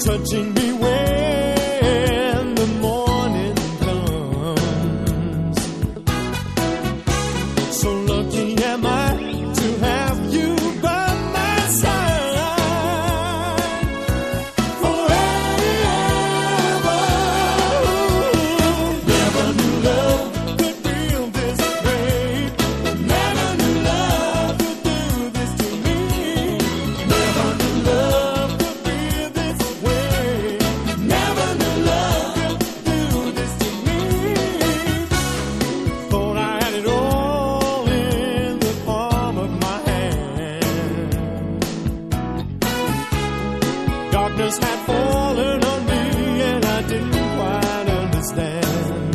touching me. voice had fallen on me and I didn't quite understand.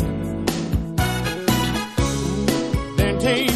Then came